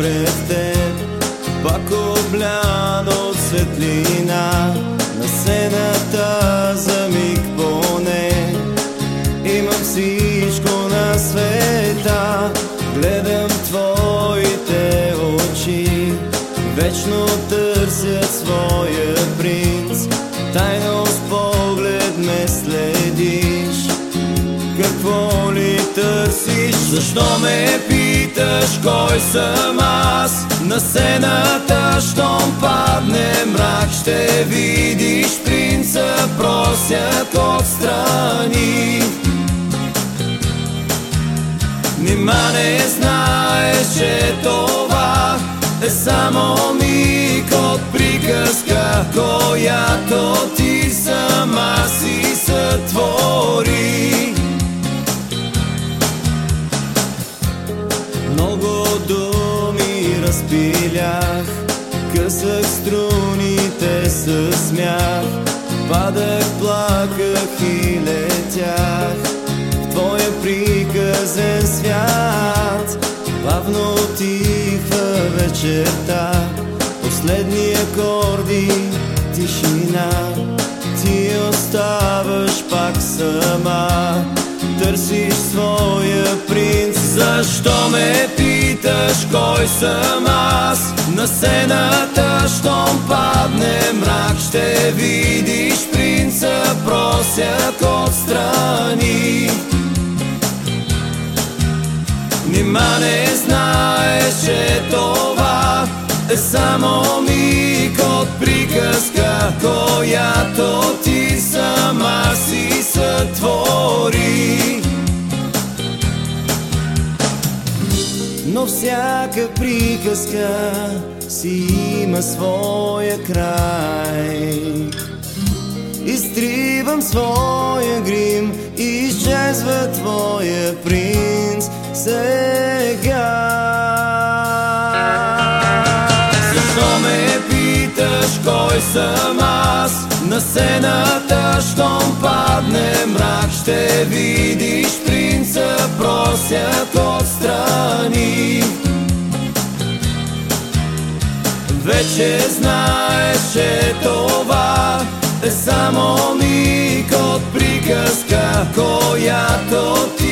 Пред теб, пак облян от светлина на сцената за миг поне. Имам всичко на света, гледам твоите очи, вечно търсят своя принц, тайно с поглед ме следиш. Какво ли търсиш? Защо ме питаш кой съм аз? На сцената, щом падне мрак, ще видиш принца, просят отстрани. Нима не знаеш, че това е само миг от приказка, която ти сама си сътвори. Разпилях, късах струните с смях, падах, плаках и летях в твоя приказен свят. Бавно тихва вечерта, последни акорди, тишина. Ти оставаш пак сама, търсиш своя принц. Защо ме питаш кой съм аз? На сцената, щом падне мрак, ще видиш принца, просят отстрани. Нима не знаеш, че това е само миг от приказка, която ти сама си всяка приказка си има своя край. Изтривам своя грим, изчезва твоя принц сега. Защо ме питаш кой съм аз? На сцената, щом падне мрак, ще видиш принца, просят отстрани. Вече знаеш, че това е само миг от приказка, която ти